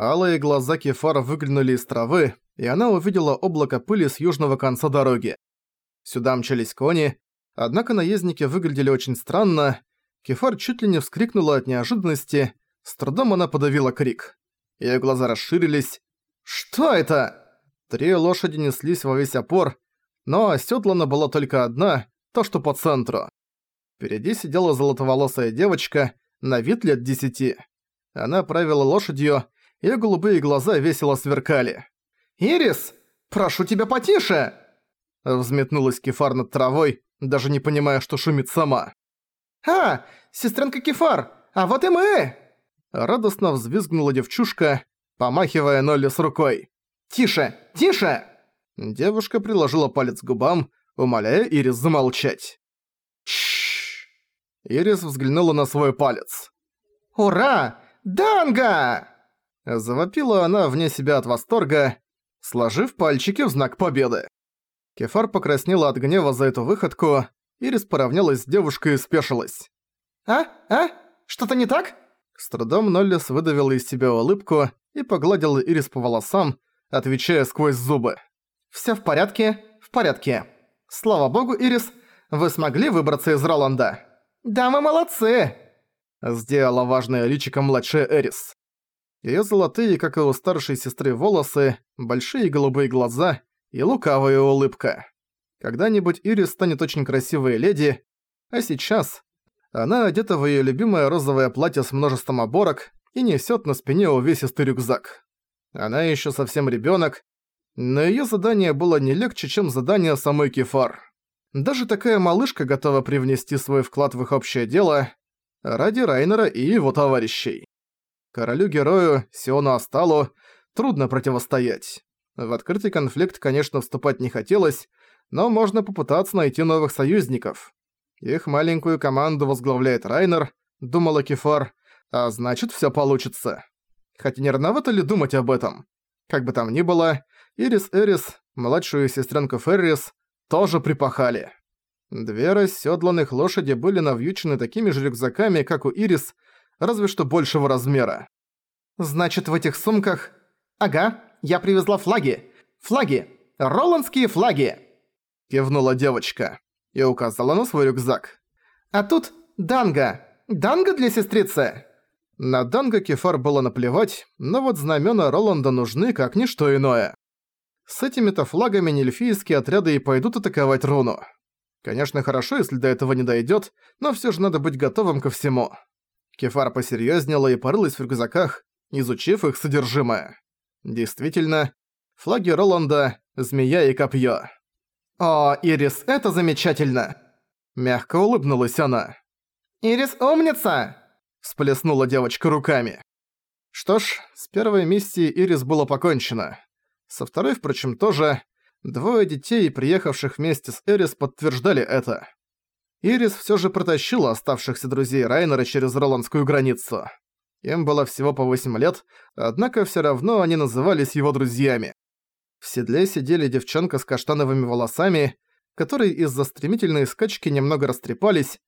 Алые глаза Кефара выглянули из травы, и она увидела облако пыли с южного конца дороги. Сюда мчались кони, однако наездники выглядели очень странно. Кефар чуть ли не вскрикнула от неожиданности, с трудом она подавила крик. Её глаза расширились. «Что это?» Три лошади неслись во весь опор, но оседлана была только одна, то, что по центру. Впереди сидела золотоволосая девочка, на вид лет десяти. Она правила лошадью, её голубые глаза весело сверкали. «Ирис, прошу тебя потише!» Взметнулась Кефар над травой, даже не понимая, что шумит сама. «А, сестренка Кефар, а вот и мы!» Радостно взвизгнула девчушка, помахивая Нолли с рукой. «Тише! Тише!» Девушка приложила палец к губам, умоляя Ирис замолчать. Ирис взглянула на свой палец. «Ура! Данга!» Завопила она вне себя от восторга, сложив пальчики в знак победы. Кефар покраснела от гнева за эту выходку, Ирис поравнялась с девушкой и спешилась. «А? А? Что-то не так?» С трудом Ноллис выдавила из себя улыбку и погладила Ирис по волосам, отвечая сквозь зубы. «Всё в порядке, в порядке. Слава богу, Ирис, вы смогли выбраться из Роланда. Да мы молодцы!» Сделала важное личико младшая Эрис. Её золотые, как и у старшей сестры, волосы, большие голубые глаза и лукавая улыбка. Когда-нибудь Ирис станет очень красивой леди, а сейчас она одета в её любимое розовое платье с множеством оборок и несёт на спине увесистый рюкзак. Она ещё совсем ребёнок, но её задание было не легче, чем задание самой Кефар. Даже такая малышка готова привнести свой вклад в их общее дело ради Райнера и его товарищей. Королю-герою Сиону Асталу трудно противостоять. В открытый конфликт, конечно, вступать не хотелось, но можно попытаться найти новых союзников. Их маленькую команду возглавляет Райнер, думала Кефар, а значит всё получится. Хотя не рановато ли думать об этом? Как бы там ни было, Ирис Эрис, младшую сестренку Феррис, тоже припахали. Две расседланных лошади были навьючены такими же рюкзаками, как у Ирис, разве что большего размера. «Значит, в этих сумках...» «Ага, я привезла флаги! Флаги! Роландские флаги!» Кивнула девочка и указала на свой рюкзак. «А тут данга! Данга для сестрицы!» На данга Кефар было наплевать, но вот знамена Роланда нужны как ничто иное. С этими-то флагами нельфийские отряды и пойдут атаковать руну. Конечно, хорошо, если до этого не дойдет, но все же надо быть готовым ко всему. Кефар посерьезнела и порылась в рюкзаках, изучив их содержимое. Действительно, флаги Роланда, змея и копье. «О, Ирис, это замечательно!» Мягко улыбнулась она. «Ирис умница!» Всплеснула девочка руками. Что ж, с первой миссией Ирис было покончено. Со второй, впрочем, тоже. Двое детей, приехавших вместе с Эрис, подтверждали это. Ирис всё же протащила оставшихся друзей Райнера через Роландскую границу. Им было всего по 8 лет, однако всё равно они назывались его друзьями. В седле сидели девчонка с каштановыми волосами, которые из-за стремительной скачки немного растрепались,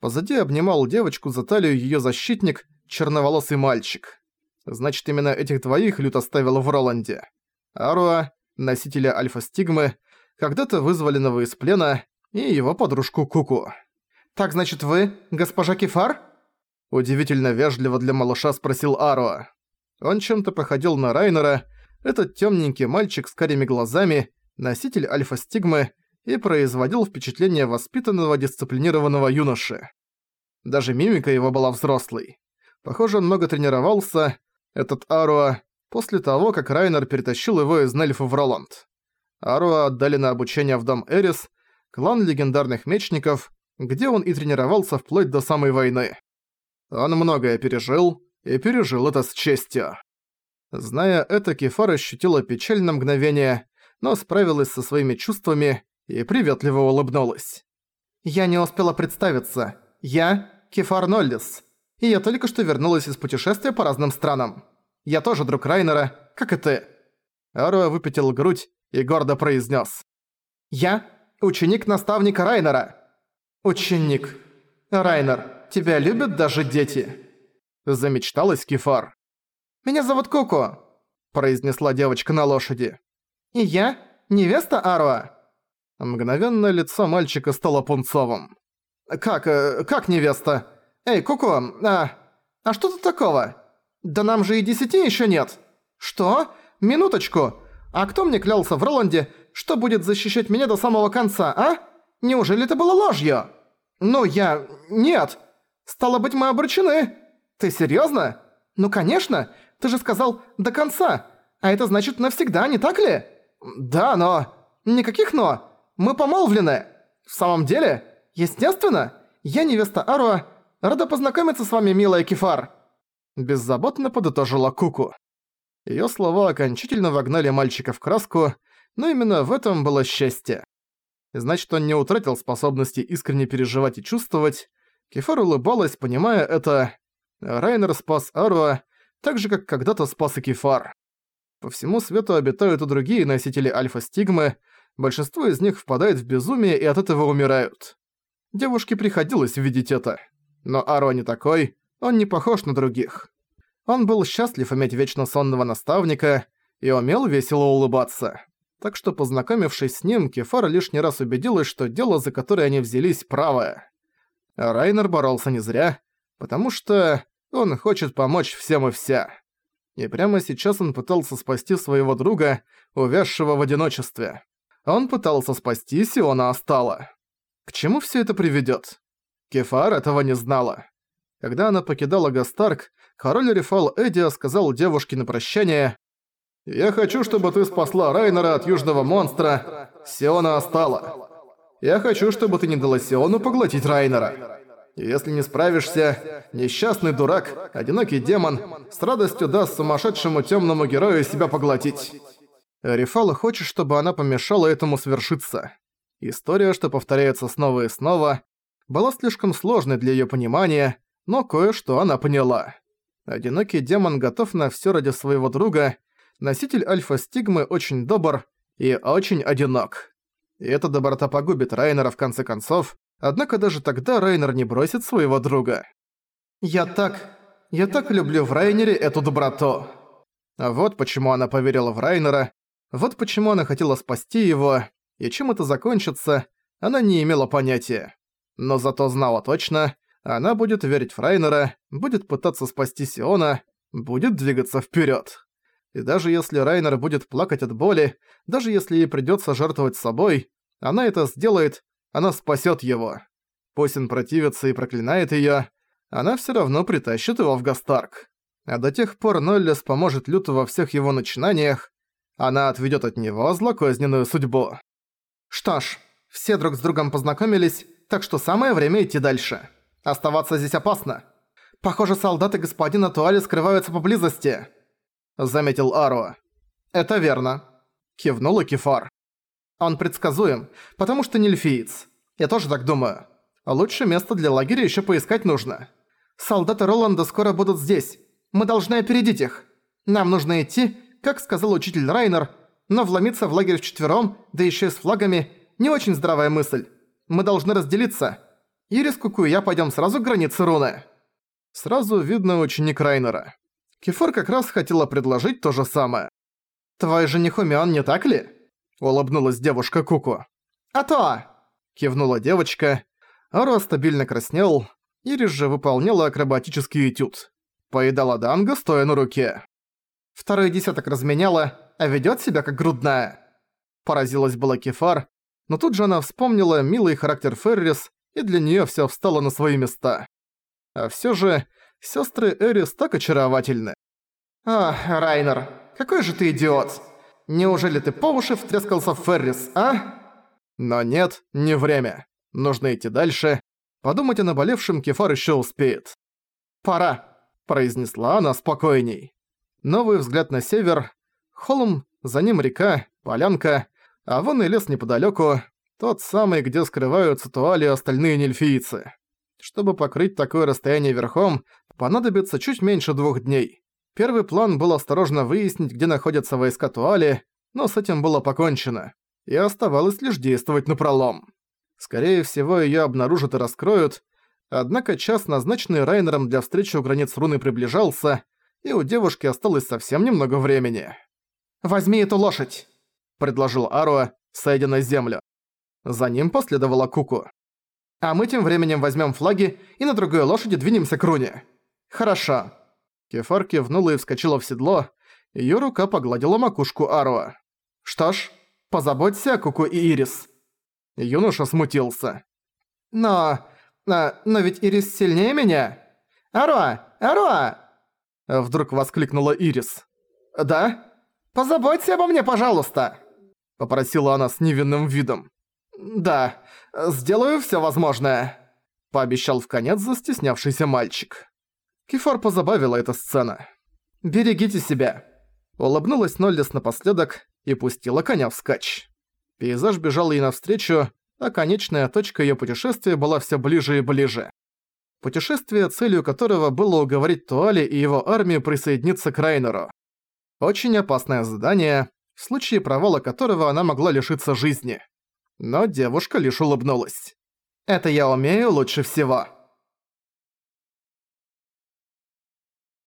позади обнимал девочку за талию её защитник, черноволосый мальчик. Значит, именно этих двоих Лют оставил в Роланде. Аруа, носителя альфа-стигмы, когда-то вызволенного из плена, и его подружку Куку. «Так значит вы, госпожа Кефар?» Удивительно вежливо для малыша спросил Аруа. Он чем-то походил на Райнера, этот темненький мальчик с карими глазами, носитель альфа-стигмы, и производил впечатление воспитанного дисциплинированного юноши. Даже мимика его была взрослой. Похоже, он много тренировался, этот Аруа, после того, как Райнер перетащил его из Нельфа в Роланд. Аруа отдали на обучение в дом Эрис, клан легендарных мечников, где он и тренировался вплоть до самой войны. Он многое пережил, и пережил это с честью. Зная это, Кефар ощутила печаль на мгновение, но справилась со своими чувствами и приветливо улыбнулась. «Я не успела представиться. Я Кефар Ноллис, и я только что вернулась из путешествия по разным странам. Я тоже друг Райнера, как и ты». Аруа выпятил грудь и гордо произнес: «Я ученик наставника Райнера». «Ученик. Райнер, тебя любят даже дети?» Замечталась Кефар. Меня зовут Коко», – произнесла девочка на лошади. «И я невеста Аруа». Мгновенно лицо мальчика стало пунцовым. «Как, э, как невеста? Эй, Коко, а, а что тут такого? Да нам же и десяти еще нет. Что? Минуточку. А кто мне клялся в Роланде, что будет защищать меня до самого конца, а? Неужели это было ложью? Ну, я... Нет. Стало быть, мы обручены. Ты серьёзно? Ну, конечно. Ты же сказал «до конца». А это значит навсегда, не так ли? Да, но... Никаких «но». Мы помолвлены. В самом деле? Естественно. Я невеста Аруа. Рада познакомиться с вами, милая Кефар. Беззаботно подытожила Куку. Её слова окончательно вогнали мальчика в краску, но именно в этом было счастье. Значит, он не утратил способности искренне переживать и чувствовать. Кефар улыбалась, понимая это. Райнер спас Аруа, так же, как когда-то спас и Кефар. По всему свету обитают и другие носители альфа-стигмы, большинство из них впадает в безумие и от этого умирают. Девушке приходилось видеть это. Но Аруа не такой, он не похож на других. Он был счастлив иметь вечно сонного наставника и умел весело улыбаться. Так что, познакомившись с ним, Кефара лишний раз убедилась, что дело, за которое они взялись, правое. Райнер боролся не зря, потому что он хочет помочь всем и вся. И прямо сейчас он пытался спасти своего друга, увязшего в одиночестве. Он пытался спасти Сиона Астала. К чему все это приведет? Кефар этого не знала. Когда она покидала Гастарк, король Рефал Эдиа сказал девушке на прощание «Я хочу, чтобы ты спасла Райнера от южного монстра. Сиона остала. Я хочу, чтобы ты не дала Сиону поглотить Райнера. Если не справишься, несчастный дурак, одинокий демон, с радостью даст сумасшедшему темному герою себя поглотить». Рефал хочет, чтобы она помешала этому свершиться. История, что повторяется снова и снова, была слишком сложной для её понимания, но кое-что она поняла. Одинокий демон готов на всё ради своего друга, носитель альфа-стигмы очень добр и очень одинок. И эта доброта погубит Райнера в конце концов, однако даже тогда Райнер не бросит своего друга. «Я так... я так люблю в Райнере эту доброту». Вот почему она поверила в Райнера, вот почему она хотела спасти его, и чем это закончится, она не имела понятия. Но зато знала точно, она будет верить в Райнера, будет пытаться спасти Сиона, будет двигаться вперед. И даже если Райнер будет плакать от боли, даже если ей придется жертвовать собой, она это сделает, она спасет его. Пусть он противится и проклинает ее, она все равно притащит его в Гастарк. А до тех пор Ноллес поможет Люту во всех его начинаниях, она отведет от него злокозненную судьбу. Что ж, все друг с другом познакомились, так что самое время идти дальше. Оставаться здесь опасно. Похоже, солдаты господина Туали скрываются поблизости заметил Аруа. «Это верно», — кивнула Кефар. «Он предсказуем, потому что не. Я тоже так думаю. Лучше место для лагеря еще поискать нужно. Солдаты Роланда скоро будут здесь. Мы должны опередить их. Нам нужно идти, как сказал учитель Райнер, но вломиться в лагерь вчетвером, да еще и с флагами, не очень здравая мысль. Мы должны разделиться. Ирис, Куку и я пойдем сразу к границе руны». Сразу видно ученик Райнера. Кефор как раз хотела предложить то же самое. «Твой жених умён, не так ли?» – улыбнулась девушка Куку. «А то!» – кивнула девочка. Аро стабильно краснел. Ирис же выполняла акробатический этюд. Поедала данго, стоя на руке. Второй десяток разменяла, а ведёт себя как грудная. Поразилась была Кефар, но тут же она вспомнила милый характер Феррис, и для неё всё встало на свои места. А всё же Сёстры Эрис так очаровательны. Ах, Райнер, какой же ты идиот. Неужели ты по уши втрескался в Феррис, а? Но нет, не время. Нужно идти дальше. Подумать о наболевшем Кефар ещё успеет. «Пора», – произнесла она спокойней. Новый взгляд на север. Холм, за ним река, полянка, а вон и лес неподалёку, тот самый, где скрываются туали и остальные нельфийцы. Чтобы покрыть такое расстояние верхом, понадобится чуть меньше двух дней. Первый план был осторожно выяснить, где находятся войска Туали, но с этим было покончено, и оставалось лишь действовать напролом. Скорее всего, её обнаружат и раскроют, однако час, назначенный Райнером для встречи у границ руны, приближался, и у девушки осталось совсем немного времени. «Возьми эту лошадь», — предложил Аруа, сойдя на землю. За ним последовала Куку. «А мы тем временем возьмем флаги и на другой лошади двинемся к руне». «Хорошо». Кефар кивнула и вскочила в седло, её рука погладила макушку Аруа. «Что ж, позаботься о Куку и Ирис». Юноша смутился. «Но... но, но ведь Ирис сильнее меня? Аруа! Аруа!» Вдруг воскликнула Ирис. «Да? Позаботься обо мне, пожалуйста!» Попросила она с невинным видом. «Да, сделаю всё возможное», — пообещал в конец застеснявшийся мальчик. Кефар позабавила эта сцена. «Берегите себя!» Улыбнулась Ноллис напоследок и пустила коня вскачь. Пейзаж бежал ей навстречу, а конечная точка её путешествия была всё ближе и ближе. Путешествие, целью которого было уговорить Туали и его армию присоединиться к Райнеру. Очень опасное задание, в случае провала которого она могла лишиться жизни. Но девушка лишь улыбнулась. «Это я умею лучше всего».